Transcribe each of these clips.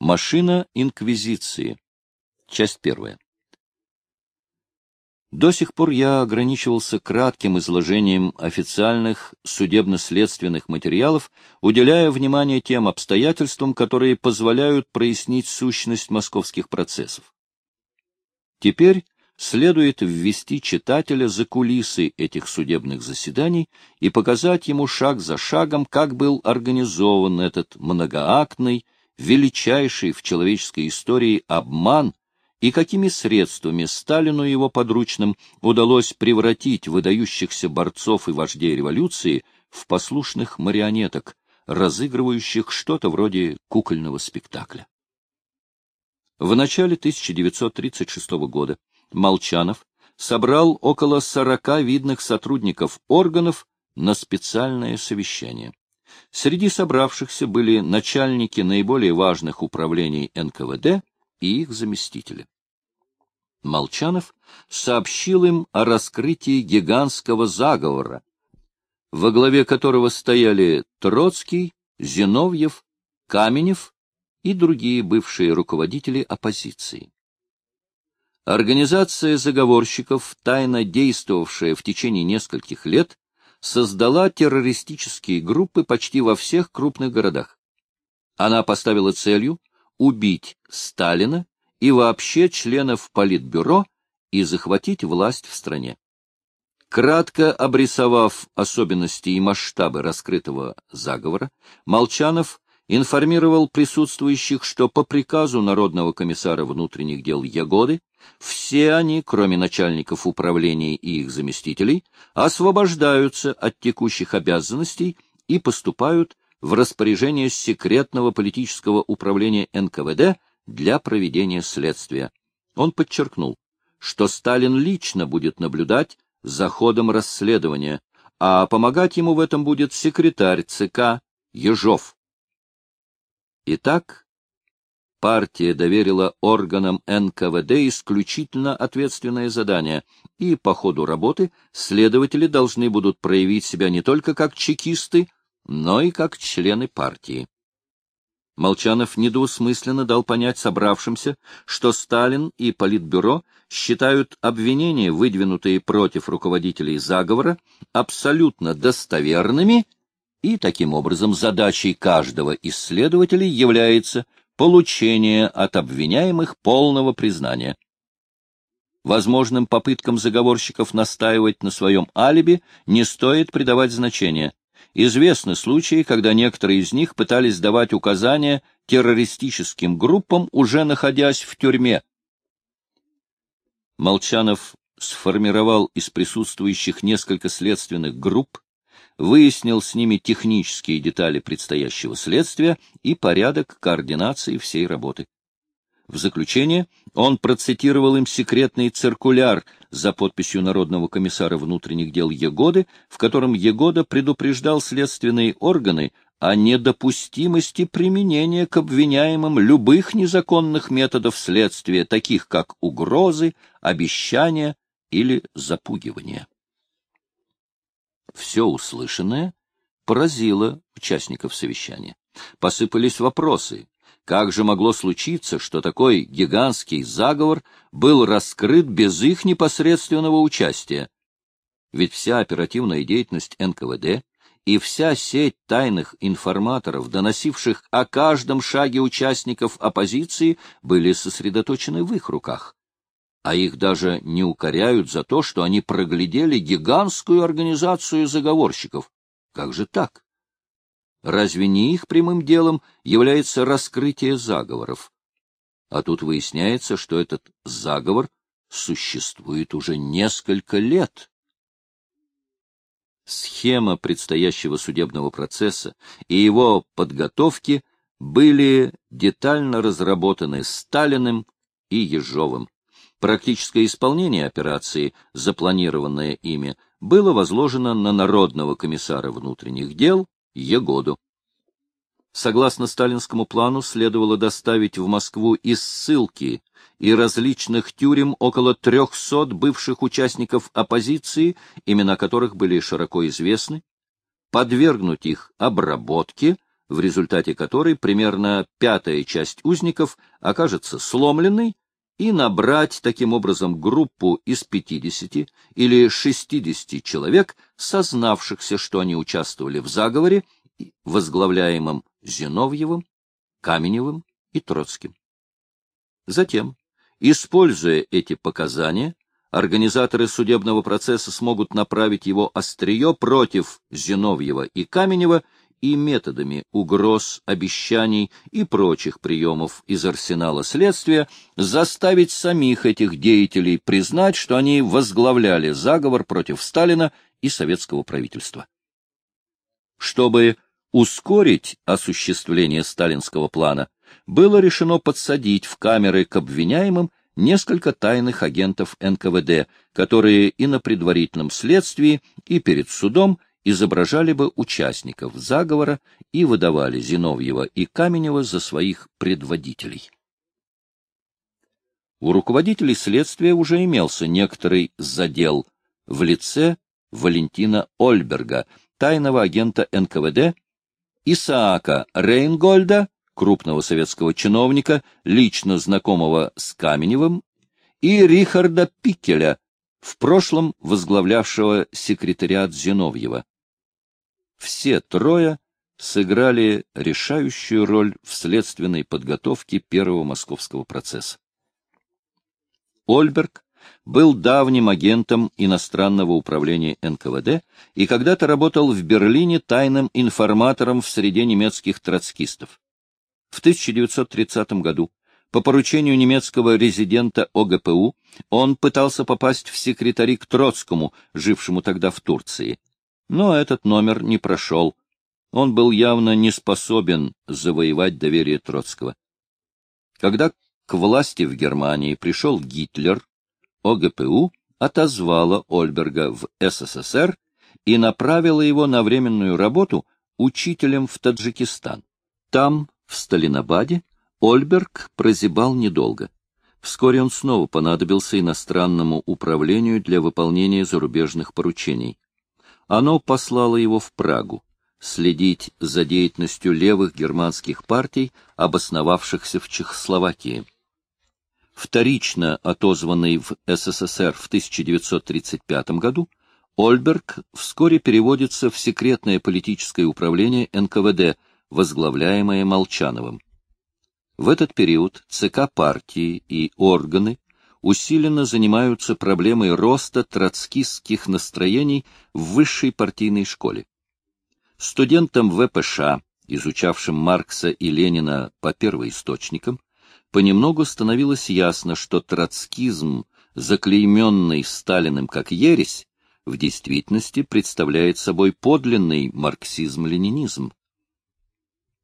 Машина Инквизиции. Часть первая. До сих пор я ограничивался кратким изложением официальных судебно-следственных материалов, уделяя внимание тем обстоятельствам, которые позволяют прояснить сущность московских процессов. Теперь следует ввести читателя за кулисы этих судебных заседаний и показать ему шаг за шагом, как был организован этот многоактный, величайший в человеческой истории обман и какими средствами Сталину и его подручным удалось превратить выдающихся борцов и вождей революции в послушных марионеток, разыгрывающих что-то вроде кукольного спектакля. В начале 1936 года Молчанов собрал около 40 видных сотрудников органов на специальное совещание. Среди собравшихся были начальники наиболее важных управлений НКВД и их заместители. Молчанов сообщил им о раскрытии гигантского заговора, во главе которого стояли Троцкий, Зиновьев, Каменев и другие бывшие руководители оппозиции. Организация заговорщиков, тайно действовавшая в течение нескольких лет, создала террористические группы почти во всех крупных городах. Она поставила целью убить Сталина и вообще членов Политбюро и захватить власть в стране. Кратко обрисовав особенности и масштабы раскрытого заговора, Молчанов информировал присутствующих, что по приказу Народного комиссара внутренних дел Ягоды все они, кроме начальников управлений и их заместителей, освобождаются от текущих обязанностей и поступают в распоряжение секретного политического управления НКВД для проведения следствия. Он подчеркнул, что Сталин лично будет наблюдать за ходом расследования, а помогать ему в этом будет секретарь ЦК Ежов. Итак, партия доверила органам НКВД исключительно ответственное задание, и по ходу работы следователи должны будут проявить себя не только как чекисты, но и как члены партии. Молчанов недвусмысленно дал понять собравшимся, что Сталин и Политбюро считают обвинения, выдвинутые против руководителей заговора, абсолютно достоверными и таким образом задачей каждого исследователя является получение от обвиняемых полного признания. Возможным попыткам заговорщиков настаивать на своем алиби не стоит придавать значения. Известны случаи, когда некоторые из них пытались давать указания террористическим группам, уже находясь в тюрьме. Молчанов сформировал из присутствующих несколько следственных групп, выяснил с ними технические детали предстоящего следствия и порядок координации всей работы. В заключение он процитировал им секретный циркуляр за подписью Народного комиссара внутренних дел Егоды, в котором Егода предупреждал следственные органы о недопустимости применения к обвиняемым любых незаконных методов следствия, таких как угрозы, обещания или запугивания. Все услышанное поразило участников совещания. Посыпались вопросы. Как же могло случиться, что такой гигантский заговор был раскрыт без их непосредственного участия? Ведь вся оперативная деятельность НКВД и вся сеть тайных информаторов, доносивших о каждом шаге участников оппозиции, были сосредоточены в их руках а их даже не укоряют за то, что они проглядели гигантскую организацию заговорщиков. Как же так? Разве не их прямым делом является раскрытие заговоров? А тут выясняется, что этот заговор существует уже несколько лет. Схема предстоящего судебного процесса и его подготовки были детально разработаны Сталиным и Ежовым. Практическое исполнение операции, запланированное ими, было возложено на Народного комиссара внутренних дел Егоду. Согласно сталинскому плану, следовало доставить в Москву из ссылки и различных тюрем около трехсот бывших участников оппозиции, имена которых были широко известны, подвергнуть их обработке, в результате которой примерно пятая часть узников окажется сломленной, и набрать таким образом группу из 50 или 60 человек, сознавшихся, что они участвовали в заговоре, возглавляемом Зиновьевым, Каменевым и Троцким. Затем, используя эти показания, организаторы судебного процесса смогут направить его острие против Зиновьева и Каменева и методами угроз, обещаний и прочих приемов из арсенала следствия заставить самих этих деятелей признать, что они возглавляли заговор против Сталина и советского правительства. Чтобы ускорить осуществление сталинского плана, было решено подсадить в камеры к обвиняемым несколько тайных агентов НКВД, которые и на предварительном следствии, и перед судом изображали бы участников заговора и выдавали Зиновьева и Каменева за своих предводителей. У руководителей следствия уже имелся некоторый задел в лице Валентина Ольберга, тайного агента НКВД, Исаака Рейнгольда, крупного советского чиновника, лично знакомого с Каменевым, и Рихарда Пикеля, в прошлом возглавлявшего секретариат Зиновьева. Все трое сыграли решающую роль в следственной подготовке первого московского процесса. Ольберг был давним агентом иностранного управления НКВД и когда-то работал в Берлине тайным информатором в среде немецких троцкистов. В 1930 году по поручению немецкого резидента ОГПУ он пытался попасть в секретари к Троцкому, жившему тогда в Турции. Но этот номер не прошел. Он был явно не способен завоевать доверие Троцкого. Когда к власти в Германии пришел Гитлер, ОГПУ отозвала Ольберга в СССР и направила его на временную работу учителем в Таджикистан. Там, в Сталинабаде, Ольберг прозябал недолго. Вскоре он снова понадобился иностранному управлению для выполнения зарубежных поручений. Оно послало его в Прагу следить за деятельностью левых германских партий, обосновавшихся в Чехословакии. Вторично отозванный в СССР в 1935 году, Ольберг вскоре переводится в секретное политическое управление НКВД, возглавляемое Молчановым. В этот период ЦК партии и органы усиленно занимаются проблемой роста троцкистских настроений в высшей партийной школе. Студентам ВПШ, изучавшим Маркса и Ленина по первоисточникам, понемногу становилось ясно, что троцкизм, заклейменный Сталиным как ересь, в действительности представляет собой подлинный марксизм-ленинизм.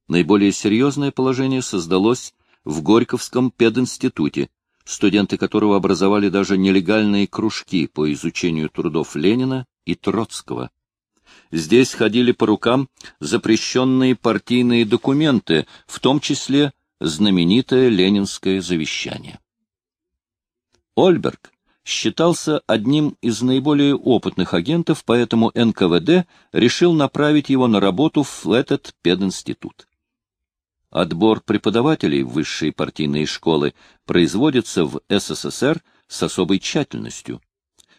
Наиболее серьезное положение создалось в Горьковском пединституте, студенты которого образовали даже нелегальные кружки по изучению трудов Ленина и Троцкого. Здесь ходили по рукам запрещенные партийные документы, в том числе знаменитое ленинское завещание. Ольберг считался одним из наиболее опытных агентов, поэтому НКВД решил направить его на работу в этот пединститут. Отбор преподавателей в высшие партийные школы производится в СССР с особой тщательностью.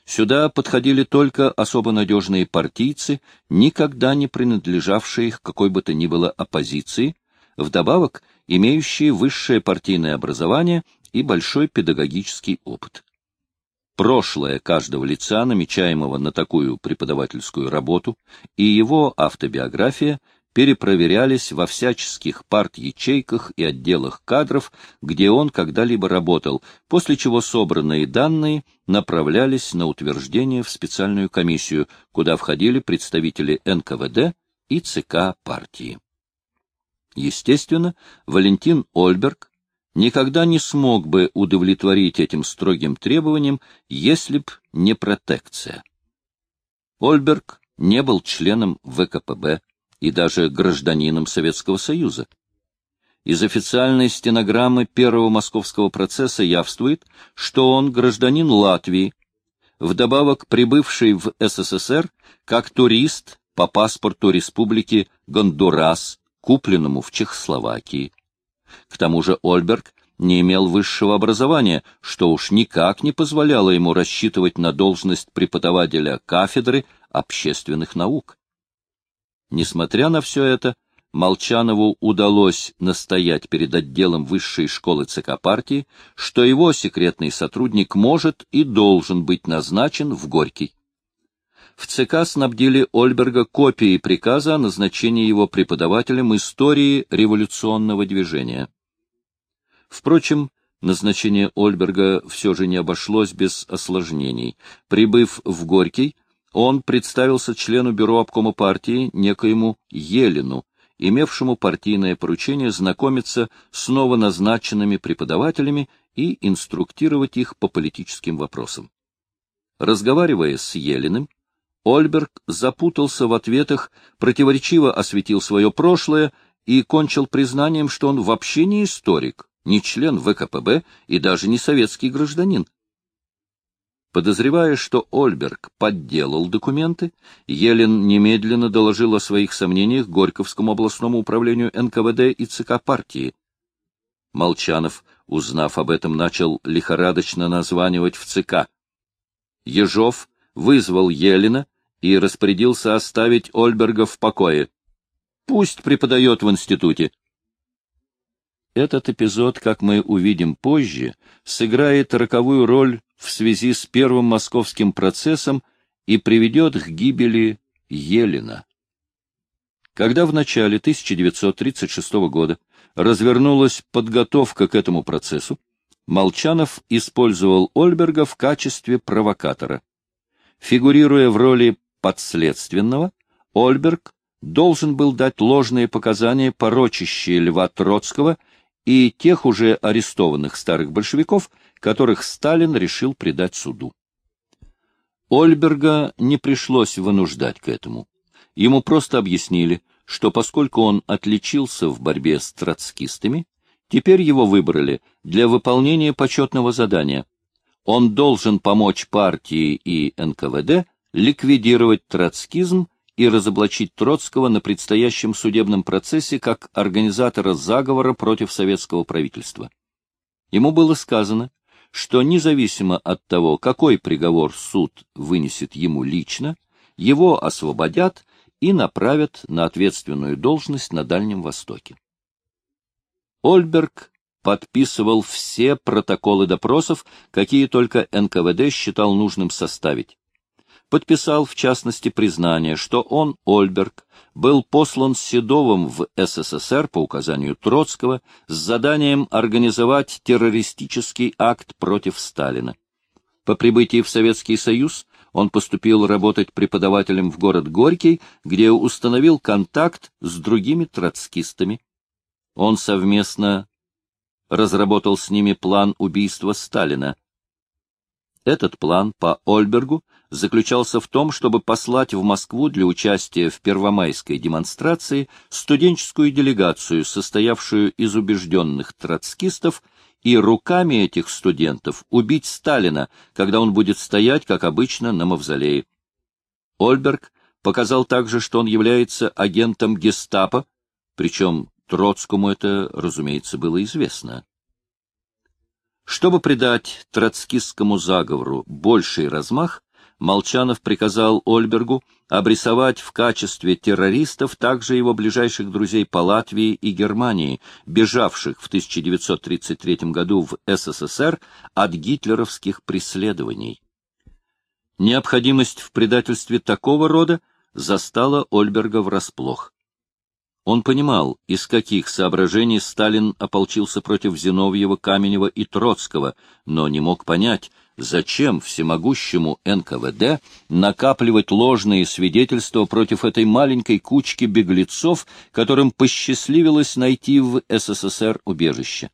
Сюда подходили только особо надежные партийцы, никогда не принадлежавшие к какой бы то ни было оппозиции, вдобавок имеющие высшее партийное образование и большой педагогический опыт. Прошлое каждого лица, намечаемого на такую преподавательскую работу, и его автобиография перепроверялись во всяческих парт-ячейках и отделах кадров, где он когда-либо работал, после чего собранные данные направлялись на утверждение в специальную комиссию, куда входили представители НКВД и ЦК партии. Естественно, Валентин Ольберг никогда не смог бы удовлетворить этим строгим требованиям, если б не протекция. Ольберг не был членом ВКПБ, и даже гражданином Советского Союза. Из официальной стенограммы первого московского процесса явствует, что он гражданин Латвии, вдобавок прибывший в СССР как турист по паспорту республики Гондурас, купленному в Чехословакии. К тому же Ольберг не имел высшего образования, что уж никак не позволяло ему рассчитывать на должность преподавателя кафедры общественных наук. Несмотря на все это, Молчанову удалось настоять перед отделом высшей школы ЦК партии, что его секретный сотрудник может и должен быть назначен в Горький. В ЦК снабдили Ольберга копией приказа о назначении его преподавателем истории революционного движения. Впрочем, назначение Ольберга все же не обошлось без осложнений. Прибыв в Горький, он представился члену бюро обкома партии, некоему Елину, имевшему партийное поручение знакомиться с новоназначенными преподавателями и инструктировать их по политическим вопросам. Разговаривая с Елиным, Ольберг запутался в ответах, противоречиво осветил свое прошлое и кончил признанием, что он вообще не историк, не член ВКПБ и даже не советский гражданин. Подозревая, что Ольберг подделал документы, Елен немедленно доложил о своих сомнениях Горьковскому областному управлению НКВД и ЦК партии. Молчанов, узнав об этом, начал лихорадочно названивать в ЦК. Ежов вызвал Елена и распорядился оставить Ольберга в покое. Пусть преподает в институте. Этот эпизод, как мы увидим позже, сыграет роковую роль в связи с первым московским процессом и приведет к гибели Елена. Когда в начале 1936 года развернулась подготовка к этому процессу, Молчанов использовал Ольберга в качестве провокатора. Фигурируя в роли подследственного, Ольберг должен был дать ложные показания, порочащие Льва Троцкого и тех уже арестованных старых большевиков, которых Сталин решил предать суду. Ольберга не пришлось вынуждать к этому. Ему просто объяснили, что поскольку он отличился в борьбе с троцкистами, теперь его выбрали для выполнения почетного задания. Он должен помочь партии и НКВД ликвидировать троцкизм и разоблачить Троцкого на предстоящем судебном процессе как организатора заговора против советского правительства. Ему было сказано, что независимо от того, какой приговор суд вынесет ему лично, его освободят и направят на ответственную должность на Дальнем Востоке. Ольберг подписывал все протоколы допросов, какие только НКВД считал нужным составить подписал, в частности, признание, что он, Ольберг, был послан Седовым в СССР по указанию Троцкого с заданием организовать террористический акт против Сталина. По прибытии в Советский Союз он поступил работать преподавателем в город Горький, где установил контакт с другими троцкистами. Он совместно разработал с ними план убийства Сталина. Этот план по Ольбергу заключался в том, чтобы послать в Москву для участия в первомайской демонстрации студенческую делегацию, состоявшую из убежденных троцкистов, и руками этих студентов убить Сталина, когда он будет стоять, как обычно, на мавзолее. Ольберг показал также, что он является агентом гестапо, причем Троцкому это, разумеется, было известно. Чтобы придать троцкистскому заговору больший размах, Молчанов приказал Ольбергу обрисовать в качестве террористов также его ближайших друзей по Латвии и Германии, бежавших в 1933 году в СССР от гитлеровских преследований. Необходимость в предательстве такого рода застала Ольберга врасплох. Он понимал, из каких соображений Сталин ополчился против Зиновьева, Каменева и Троцкого, но не мог понять, Зачем всемогущему НКВД накапливать ложные свидетельства против этой маленькой кучки беглецов, которым посчастливилось найти в СССР убежище?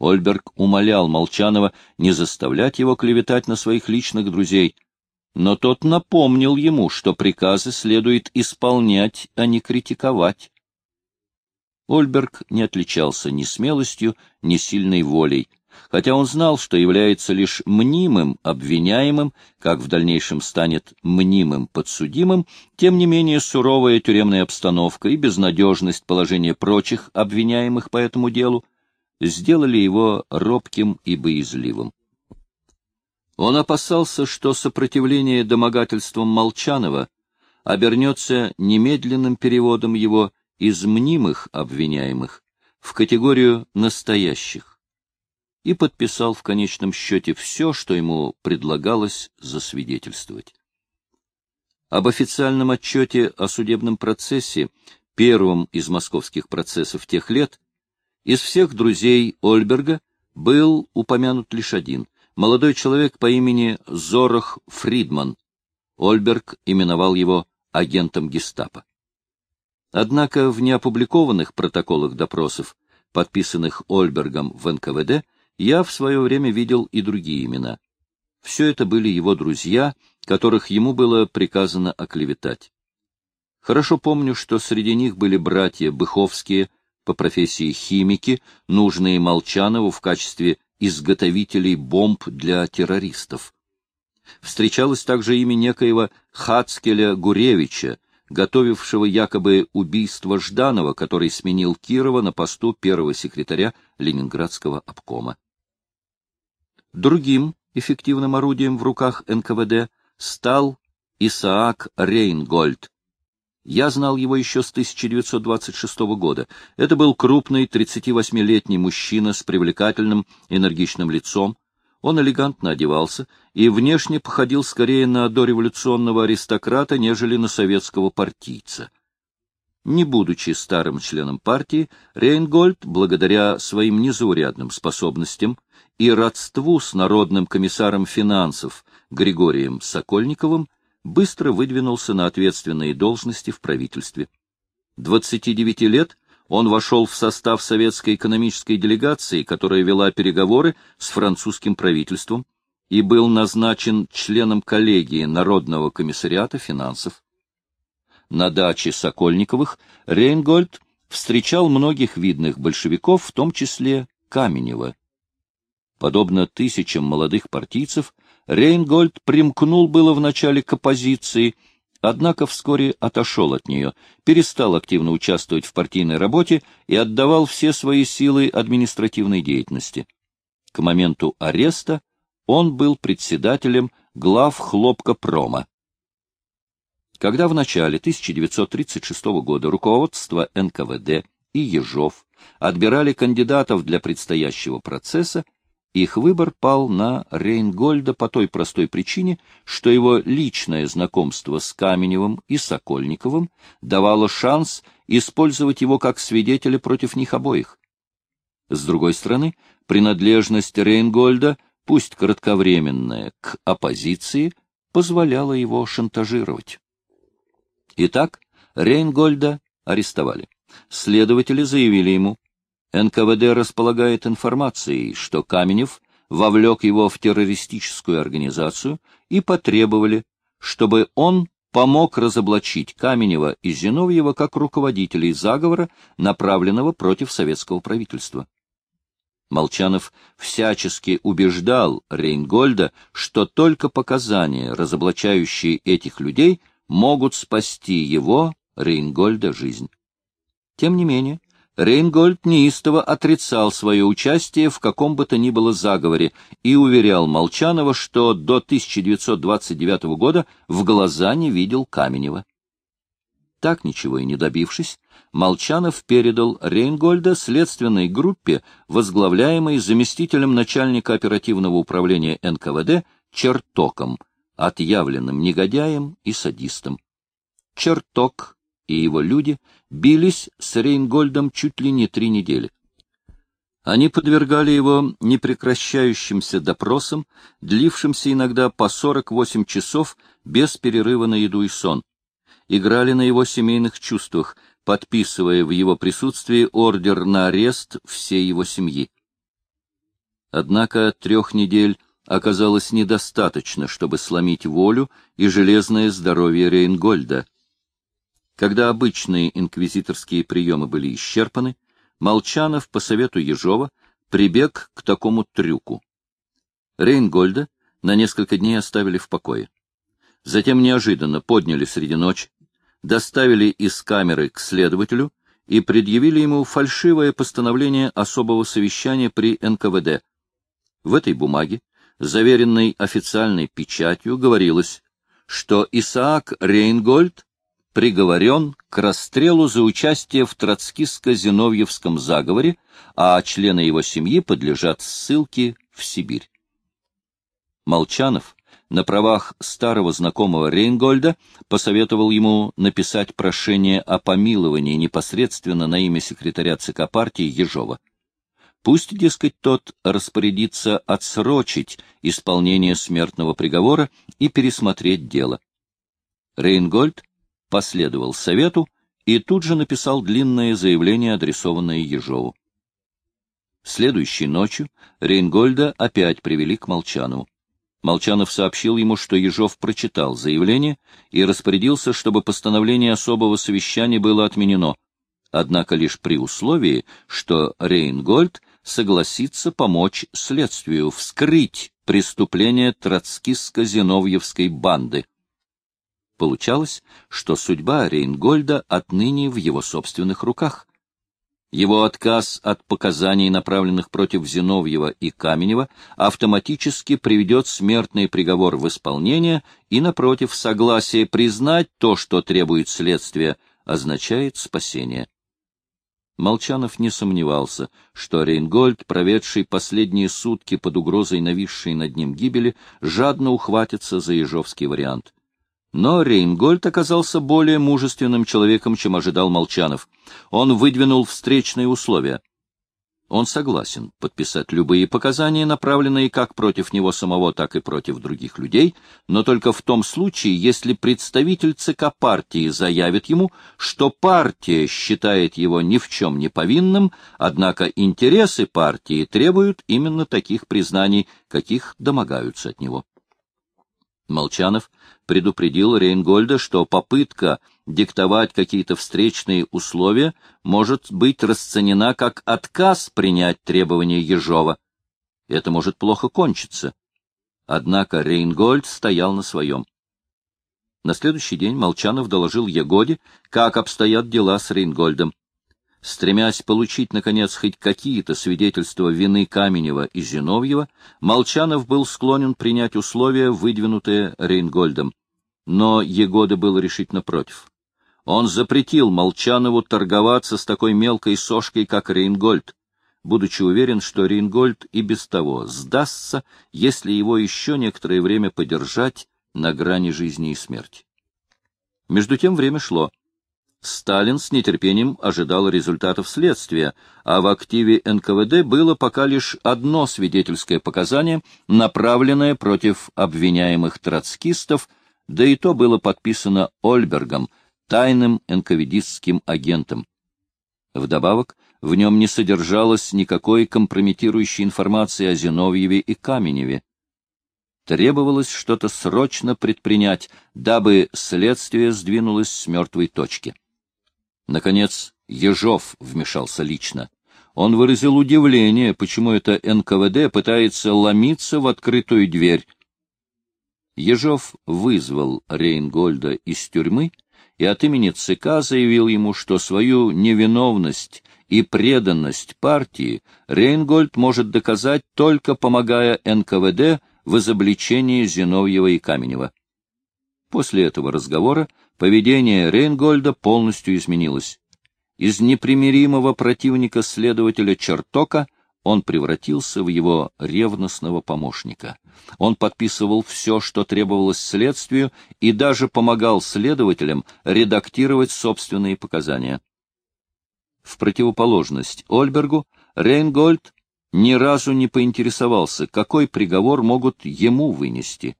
Ольберг умолял Молчанова не заставлять его клеветать на своих личных друзей, но тот напомнил ему, что приказы следует исполнять, а не критиковать. Ольберг не отличался ни смелостью, ни сильной волей. Хотя он знал, что является лишь мнимым обвиняемым, как в дальнейшем станет мнимым подсудимым, тем не менее суровая тюремная обстановка и безнадежность положения прочих обвиняемых по этому делу сделали его робким и боязливым. Он опасался, что сопротивление домогательствам Молчанова обернется немедленным переводом его из мнимых обвиняемых в категорию настоящих и подписал в конечном счете все, что ему предлагалось засвидетельствовать. Об официальном отчете о судебном процессе, первом из московских процессов тех лет, из всех друзей Ольберга был упомянут лишь один — молодой человек по имени Зорах Фридман. Ольберг именовал его агентом гестапо. Однако в неопубликованных протоколах допросов, подписанных Ольбергом в НКВД, я в свое время видел и другие имена. Все это были его друзья, которых ему было приказано оклеветать. Хорошо помню, что среди них были братья Быховские, по профессии химики, нужные Молчанову в качестве изготовителей бомб для террористов. Встречалось также имя некоего Хацкеля Гуревича, готовившего якобы убийство Жданова, который сменил Кирова на посту первого секретаря Ленинградского обкома. Другим эффективным орудием в руках НКВД стал Исаак Рейнгольд. Я знал его еще с 1926 года. Это был крупный 38-летний мужчина с привлекательным, энергичным лицом. Он элегантно одевался и внешне походил скорее на дореволюционного аристократа, нежели на советского партийца. Не будучи старым членом партии, Рейнгольд, благодаря своим незаурядным способностям и родству с народным комиссаром финансов Григорием Сокольниковым, быстро выдвинулся на ответственные должности в правительстве. 29 лет он вошел в состав советской экономической делегации, которая вела переговоры с французским правительством, и был назначен членом коллегии Народного комиссариата финансов. На даче Сокольниковых Рейнгольд встречал многих видных большевиков, в том числе Каменева. Подобно тысячам молодых партийцев, Рейнгольд примкнул было вначале к оппозиции, однако вскоре отошел от нее, перестал активно участвовать в партийной работе и отдавал все свои силы административной деятельности. К моменту ареста он был председателем глав хлопкопрома. Когда в начале 1936 года руководство НКВД и Ежов отбирали кандидатов для предстоящего процесса, их выбор пал на Рейнгольда по той простой причине, что его личное знакомство с Каменевым и Сокольниковым давало шанс использовать его как свидетеля против них обоих. С другой стороны, принадлежность Рейнгольда, пусть кратковременная, к оппозиции, позволяла его шантажировать. Итак, Рейнгольда арестовали. Следователи заявили ему, НКВД располагает информацией, что Каменев вовлек его в террористическую организацию и потребовали, чтобы он помог разоблачить Каменева и Зиновьева как руководителей заговора, направленного против советского правительства. Молчанов всячески убеждал Рейнгольда, что только показания, разоблачающие этих людей, могут спасти его, Рейнгольда, жизнь. Тем не менее, Рейнгольд неистово отрицал свое участие в каком бы то ни было заговоре и уверял Молчанова, что до 1929 года в глаза не видел Каменева. Так ничего и не добившись, Молчанов передал Рейнгольда следственной группе, возглавляемой заместителем начальника оперативного управления НКВД Чертоком, отъявленным негодяем и садистом. Черток и его люди бились с Рейнгольдом чуть ли не три недели. Они подвергали его непрекращающимся допросам, длившимся иногда по 48 часов без перерыва на еду и сон. Играли на его семейных чувствах, подписывая в его присутствии ордер на арест всей его семьи. Однако трех недель оказалось недостаточно, чтобы сломить волю и железное здоровье Рейнгольда. Когда обычные инквизиторские приемы были исчерпаны, Молчанов по совету Ежова прибег к такому трюку. Рейнгольда на несколько дней оставили в покое. Затем неожиданно подняли среди ночи, доставили из камеры к следователю и предъявили ему фальшивое постановление особого совещания при НКВД. В этой бумаге, заверенной официальной печатью, говорилось, что Исаак Рейнгольд приговорен к расстрелу за участие в троцкистско-зиновьевском заговоре, а члены его семьи подлежат ссылке в Сибирь. Молчанов на правах старого знакомого Рейнгольда посоветовал ему написать прошение о помиловании непосредственно на имя секретаря ЦК партии Ежова. Пусть, дескать, тот распорядится отсрочить исполнение смертного приговора и пересмотреть дело. Рейнгольд последовал совету и тут же написал длинное заявление, адресованное Ежову. Следующей ночью Рейнгольда опять привели к Молчанову. Молчанов сообщил ему, что Ежов прочитал заявление и распорядился, чтобы постановление особого совещания было отменено, однако лишь при условии, что Рейнгольд согласится помочь следствию вскрыть преступление троцкистско-зиновьевской банды. Получалось, что судьба Рейнгольда отныне в его собственных руках. Его отказ от показаний, направленных против Зиновьева и Каменева, автоматически приведет смертный приговор в исполнение и, напротив, согласие признать то, что требует следствия, означает спасение. Молчанов не сомневался, что Рейнгольд, проведший последние сутки под угрозой нависшей над ним гибели, жадно ухватится за ежовский вариант. Но Рейнгольд оказался более мужественным человеком, чем ожидал Молчанов. Он выдвинул встречные условия. Он согласен подписать любые показания, направленные как против него самого, так и против других людей, но только в том случае, если представитель ЦК партии заявит ему, что партия считает его ни в чем не повинным, однако интересы партии требуют именно таких признаний, каких домогаются от него. Молчанов предупредил Рейнгольда, что попытка диктовать какие-то встречные условия может быть расценена как отказ принять требования Ежова. Это может плохо кончиться. Однако Рейнгольд стоял на своем. На следующий день Молчанов доложил Егоде, как обстоят дела с Рейнгольдом. Стремясь получить, наконец, хоть какие-то свидетельства вины Каменева и Зиновьева, Молчанов был склонен принять условия, выдвинутые Рейнгольдом. Но Егода был решительно против. Он запретил Молчанову торговаться с такой мелкой сошкой, как Рейнгольд, будучи уверен, что Рейнгольд и без того сдастся, если его еще некоторое время подержать на грани жизни и смерти. Между тем время шло. Сталин с нетерпением ожидал результатов следствия, а в активе НКВД было пока лишь одно свидетельское показание, направленное против обвиняемых троцкистов, да и то было подписано Ольбергом, тайным НКВДистским агентом. Вдобавок, в нем не содержалось никакой компрометирующей информации о Зиновьеве и Каменеве. Требовалось что-то срочно предпринять, дабы следствие сдвинулось с мертвой точки. Наконец, Ежов вмешался лично. Он выразил удивление, почему это НКВД пытается ломиться в открытую дверь. Ежов вызвал Рейнгольда из тюрьмы и от имени ЦК заявил ему, что свою невиновность и преданность партии Рейнгольд может доказать только помогая НКВД в изобличении Зиновьева и Каменева. После этого разговора поведение Рейнгольда полностью изменилось. Из непримиримого противника следователя Чертока он превратился в его ревностного помощника. Он подписывал все, что требовалось следствию, и даже помогал следователям редактировать собственные показания. В противоположность Ольбергу, Рейнгольд ни разу не поинтересовался, какой приговор могут ему вынести.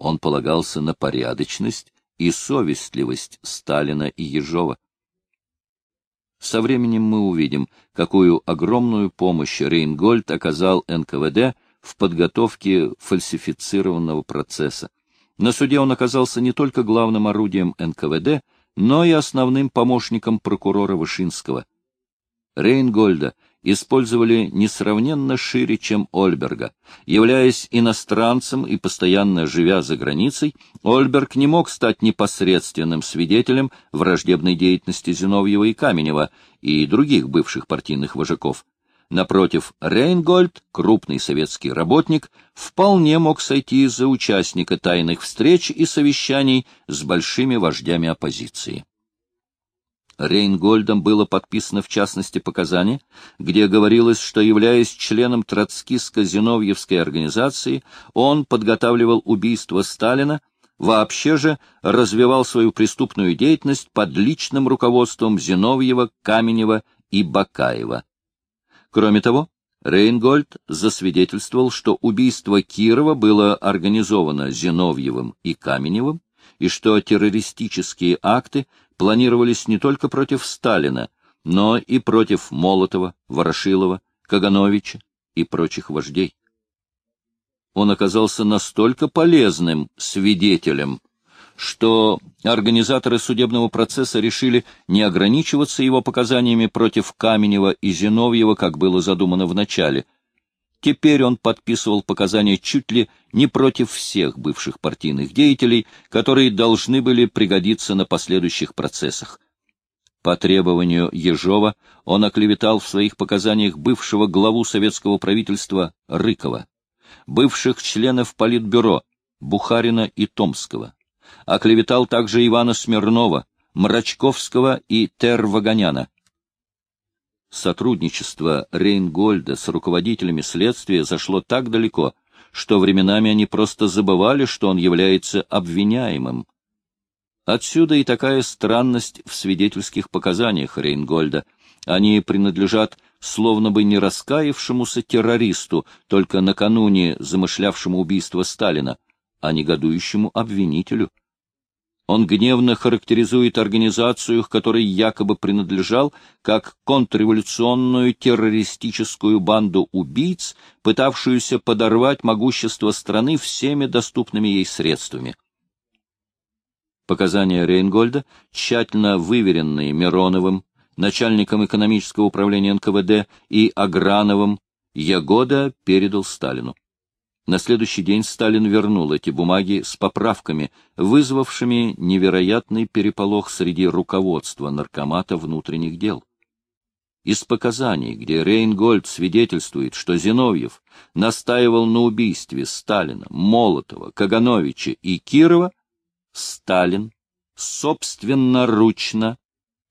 Он полагался на порядочность и совестливость Сталина и Ежова. Со временем мы увидим, какую огромную помощь Рейнгольд оказал НКВД в подготовке фальсифицированного процесса. На суде он оказался не только главным орудием НКВД, но и основным помощником прокурора Вышинского. Рейнгольда использовали несравненно шире, чем Ольберга. Являясь иностранцем и постоянно живя за границей, Ольберг не мог стать непосредственным свидетелем враждебной деятельности Зиновьева и Каменева и других бывших партийных вожаков. Напротив, Рейнгольд, крупный советский работник, вполне мог сойти за участника тайных встреч и совещаний с большими вождями оппозиции. Рейнгольдом было подписано в частности показание, где говорилось, что, являясь членом троцкистско-зиновьевской организации, он подготавливал убийство Сталина, вообще же развивал свою преступную деятельность под личным руководством Зиновьева, Каменева и Бакаева. Кроме того, Рейнгольд засвидетельствовал, что убийство Кирова было организовано Зиновьевым и Каменевым, и что террористические акты планировались не только против Сталина, но и против Молотова, Ворошилова, Кагановича и прочих вождей. Он оказался настолько полезным свидетелем, что организаторы судебного процесса решили не ограничиваться его показаниями против Каменева и Зиновьева, как было задумано в начале. Теперь он подписывал показания чуть ли не против всех бывших партийных деятелей, которые должны были пригодиться на последующих процессах. По требованию Ежова он оклеветал в своих показаниях бывшего главу советского правительства Рыкова, бывших членов Политбюро Бухарина и Томского, оклеветал также Ивана Смирнова, Мрачковского и Тервагоняна. Сотрудничество Рейнгольда с руководителями следствия зашло так далеко, что временами они просто забывали, что он является обвиняемым. Отсюда и такая странность в свидетельских показаниях Рейнгольда. Они принадлежат словно бы не раскаявшемуся террористу, только накануне замышлявшему убийство Сталина, а негодующему обвинителю. Он гневно характеризует организацию, к которой якобы принадлежал, как контрреволюционную террористическую банду убийц, пытавшуюся подорвать могущество страны всеми доступными ей средствами. Показания Рейнгольда, тщательно выверенные Мироновым, начальником экономического управления НКВД и Аграновым, Ягода передал Сталину. На следующий день Сталин вернул эти бумаги с поправками, вызвавшими невероятный переполох среди руководства Наркомата внутренних дел. Из показаний, где Рейнгольд свидетельствует, что Зиновьев настаивал на убийстве Сталина, Молотова, Кагановича и Кирова, Сталин собственноручно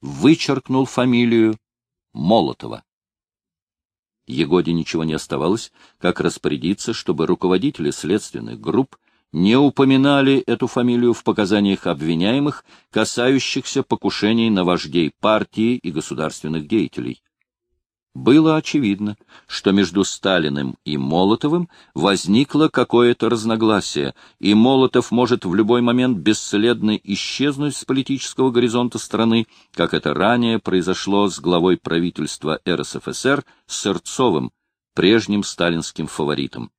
вычеркнул фамилию Молотова. Егоде ничего не оставалось, как распорядиться, чтобы руководители следственных групп не упоминали эту фамилию в показаниях обвиняемых, касающихся покушений на вождей партии и государственных деятелей. Было очевидно, что между Сталиным и Молотовым возникло какое-то разногласие, и Молотов может в любой момент бесследно исчезнуть с политического горизонта страны, как это ранее произошло с главой правительства РСФСР Сырцовым, прежним сталинским фаворитом.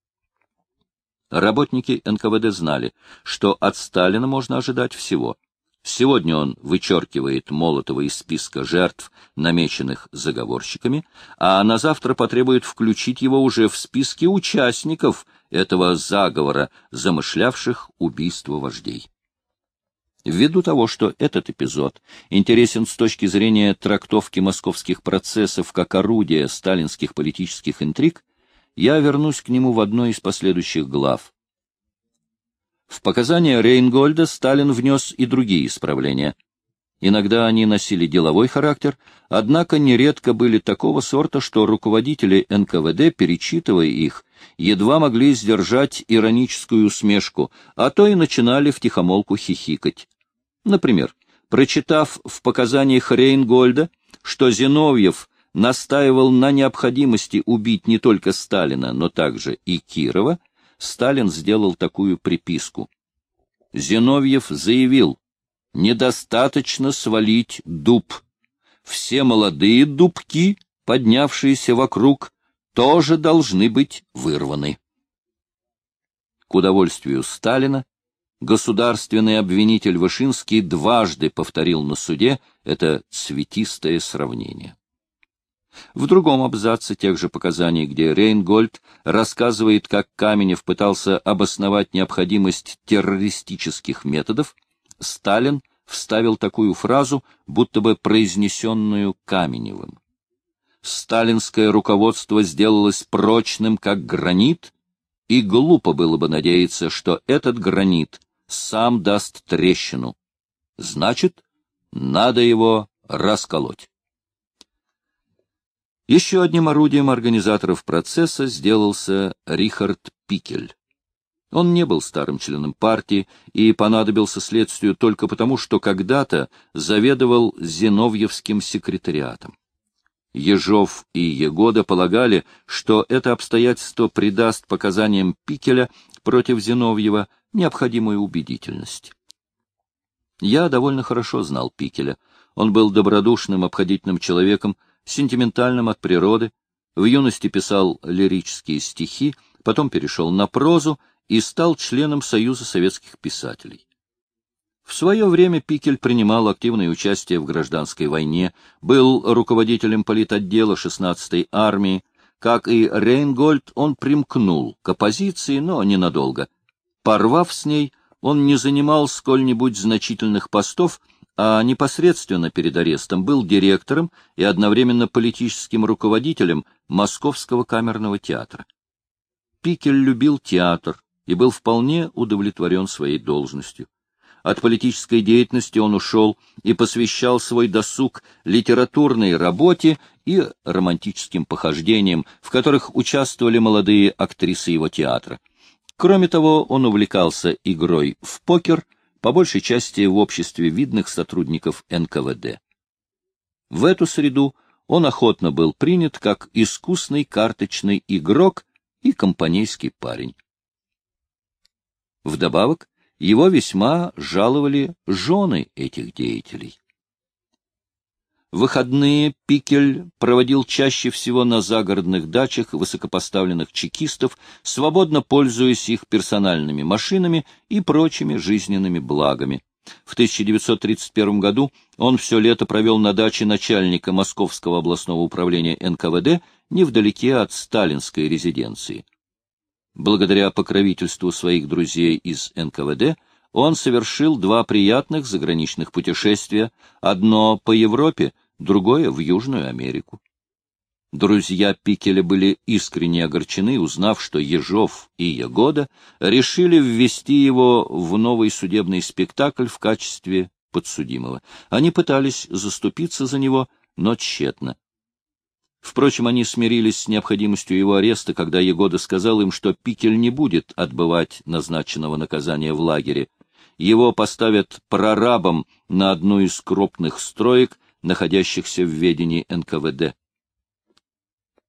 Работники НКВД знали, что от Сталина можно ожидать всего — Сегодня он вычеркивает Молотова из списка жертв, намеченных заговорщиками, а на завтра потребует включить его уже в списки участников этого заговора, замышлявших убийство вождей. Ввиду того, что этот эпизод интересен с точки зрения трактовки московских процессов как орудия сталинских политических интриг, я вернусь к нему в одной из последующих глав. В показания Рейнгольда Сталин внес и другие исправления. Иногда они носили деловой характер, однако нередко были такого сорта, что руководители НКВД, перечитывая их, едва могли сдержать ироническую усмешку, а то и начинали втихомолку хихикать. Например, прочитав в показаниях Рейнгольда, что Зиновьев настаивал на необходимости убить не только Сталина, но также и Кирова, Сталин сделал такую приписку. Зиновьев заявил, недостаточно свалить дуб. Все молодые дубки, поднявшиеся вокруг, тоже должны быть вырваны. К удовольствию Сталина государственный обвинитель Вышинский дважды повторил на суде это цветистое сравнение. В другом абзаце тех же показаний, где Рейнгольд рассказывает, как Каменев пытался обосновать необходимость террористических методов, Сталин вставил такую фразу, будто бы произнесенную Каменевым. Сталинское руководство сделалось прочным, как гранит, и глупо было бы надеяться, что этот гранит сам даст трещину. Значит, надо его расколоть. Еще одним орудием организаторов процесса сделался Рихард Пикель. Он не был старым членом партии и понадобился следствию только потому, что когда-то заведовал Зиновьевским секретариатом. Ежов и Егода полагали, что это обстоятельство придаст показаниям Пикеля против Зиновьева необходимую убедительность. Я довольно хорошо знал Пикеля. Он был добродушным, обходительным человеком, сентиментальным от природы, в юности писал лирические стихи, потом перешел на прозу и стал членом Союза советских писателей. В свое время Пикель принимал активное участие в гражданской войне, был руководителем политотдела 16-й армии. Как и Рейнгольд, он примкнул к оппозиции, но ненадолго. Порвав с ней, он не занимал сколь-нибудь значительных постов, а непосредственно перед арестом был директором и одновременно политическим руководителем Московского камерного театра. Пикель любил театр и был вполне удовлетворен своей должностью. От политической деятельности он ушел и посвящал свой досуг литературной работе и романтическим похождениям, в которых участвовали молодые актрисы его театра. Кроме того, он увлекался игрой в покер — по большей части в обществе видных сотрудников НКВД. В эту среду он охотно был принят как искусный карточный игрок и компанейский парень. Вдобавок, его весьма жаловали жены этих деятелей. Выходные Пикель проводил чаще всего на загородных дачах высокопоставленных чекистов, свободно пользуясь их персональными машинами и прочими жизненными благами. В 1931 году он все лето провел на даче начальника Московского областного управления НКВД невдалеке от сталинской резиденции. Благодаря покровительству своих друзей из НКВД он совершил два приятных заграничных путешествия, одно по Европе, другое — в Южную Америку. Друзья Пикеля были искренне огорчены, узнав, что Ежов и Ягода решили ввести его в новый судебный спектакль в качестве подсудимого. Они пытались заступиться за него, но тщетно. Впрочем, они смирились с необходимостью его ареста, когда Егода сказал им, что Пикель не будет отбывать назначенного наказания в лагере. Его поставят прорабом на одну из крупных строек — находящихся в ведении НКВД.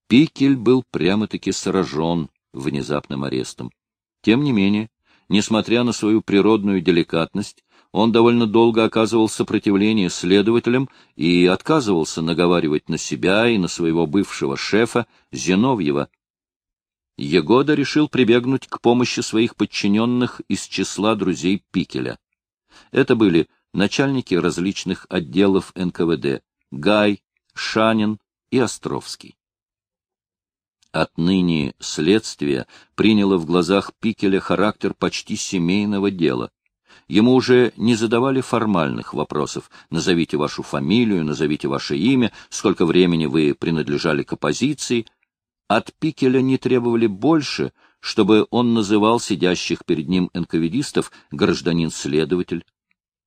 Пикель был прямо-таки сражен внезапным арестом. Тем не менее, несмотря на свою природную деликатность, он довольно долго оказывал сопротивление следователям и отказывался наговаривать на себя и на своего бывшего шефа Зиновьева. Егода решил прибегнуть к помощи своих подчиненных из числа друзей Пикеля. Это были начальники различных отделов НКВД Гай, Шанин и Островский. Отныне следствие приняло в глазах Пикеля характер почти семейного дела. Ему уже не задавали формальных вопросов «назовите вашу фамилию», «назовите ваше имя», «сколько времени вы принадлежали к оппозиции». От Пикеля не требовали больше, чтобы он называл сидящих перед ним энковидистов гражданин-следователь,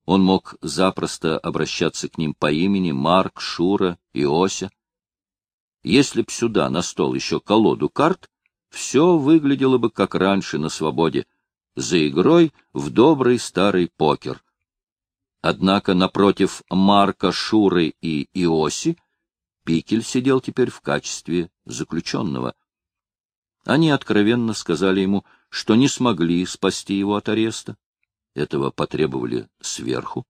он мог запросто обращаться к ним по имени Марк, Шура и Ося. Если б сюда на стол еще колоду карт, все выглядело бы как раньше на свободе, за игрой в добрый старый покер. Однако напротив Марка, Шуры и Иоси Пикель сидел теперь в качестве заключенного. Они откровенно сказали ему, что не смогли спасти его от ареста. Этого потребовали сверху.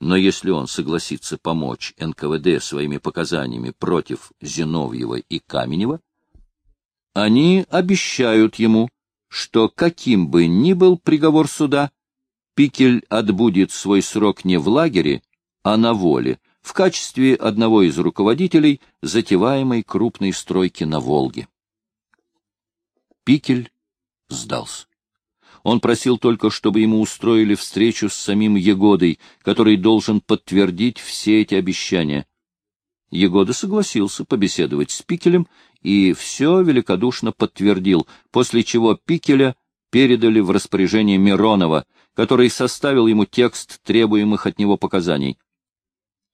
Но если он согласится помочь НКВД своими показаниями против Зиновьева и Каменева, они обещают ему, что каким бы ни был приговор суда, Пикель отбудет свой срок не в лагере, а на воле, в качестве одного из руководителей затеваемой крупной стройки на Волге. Пикель сдался. Он просил только, чтобы ему устроили встречу с самим Егодой, который должен подтвердить все эти обещания. Егода согласился побеседовать с Пикелем и все великодушно подтвердил, после чего Пикеля передали в распоряжение Миронова, который составил ему текст требуемых от него показаний.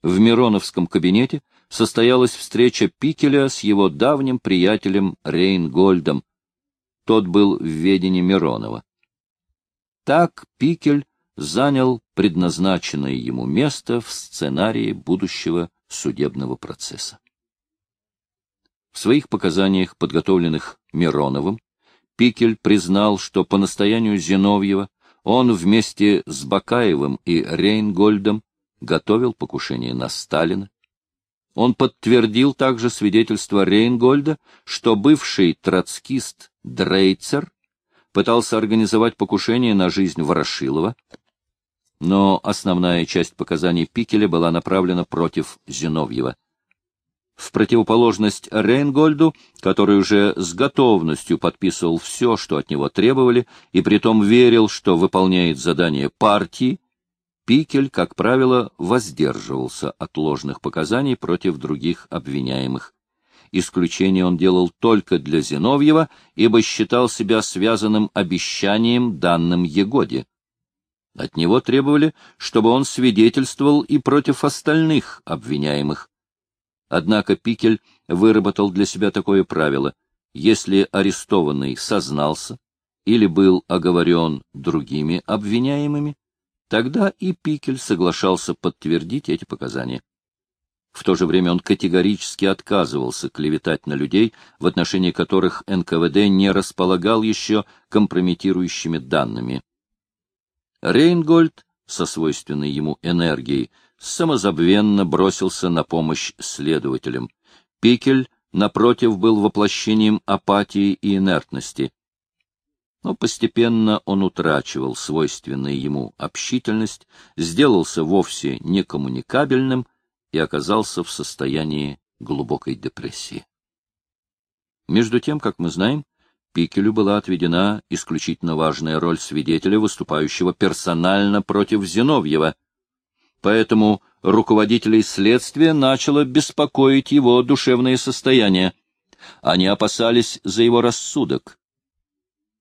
В Мироновском кабинете состоялась встреча Пикеля с его давним приятелем Рейнгольдом. Тот был в ведении Миронова. Так Пикель занял предназначенное ему место в сценарии будущего судебного процесса. В своих показаниях, подготовленных Мироновым, Пикель признал, что по настоянию Зиновьева он вместе с Бакаевым и Рейнгольдом готовил покушение на Сталина. Он подтвердил также свидетельство Рейнгольда, что бывший троцкист Дрейцер пытался организовать покушение на жизнь Ворошилова, но основная часть показаний Пикеля была направлена против Зиновьева. В противоположность Рейнгольду, который уже с готовностью подписывал все, что от него требовали, и притом верил, что выполняет задание партии, Пикель, как правило, воздерживался от ложных показаний против других обвиняемых. Исключение он делал только для Зиновьева, ибо считал себя связанным обещанием данным Егоде. От него требовали, чтобы он свидетельствовал и против остальных обвиняемых. Однако Пикель выработал для себя такое правило. Если арестованный сознался или был оговорен другими обвиняемыми, Тогда и Пикель соглашался подтвердить эти показания. В то же время он категорически отказывался клеветать на людей, в отношении которых НКВД не располагал еще компрометирующими данными. Рейнгольд, со свойственной ему энергией, самозабвенно бросился на помощь следователям. Пикель, напротив, был воплощением апатии и инертности но постепенно он утрачивал свойственную ему общительность, сделался вовсе некоммуникабельным и оказался в состоянии глубокой депрессии. Между тем, как мы знаем, Пикелю была отведена исключительно важная роль свидетеля, выступающего персонально против Зиновьева. Поэтому руководителей следствия начало беспокоить его душевное состояние. Они опасались за его рассудок.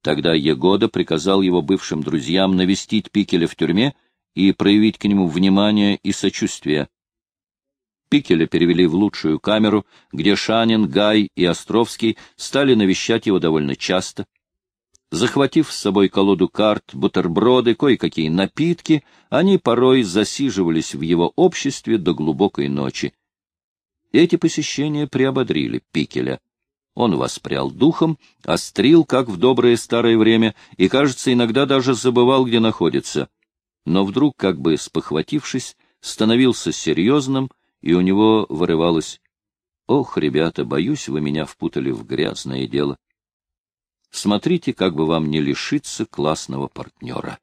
Тогда Егода приказал его бывшим друзьям навестить Пикеля в тюрьме и проявить к нему внимание и сочувствие. Пикеля перевели в лучшую камеру, где Шанин, Гай и Островский стали навещать его довольно часто. Захватив с собой колоду карт, бутерброды, кое-какие напитки, они порой засиживались в его обществе до глубокой ночи. Эти посещения приободрили Пикеля. Он воспрял духом, острил, как в доброе старое время, и, кажется, иногда даже забывал, где находится. Но вдруг, как бы спохватившись, становился серьезным, и у него вырывалось «Ох, ребята, боюсь, вы меня впутали в грязное дело. Смотрите, как бы вам не лишиться классного партнера».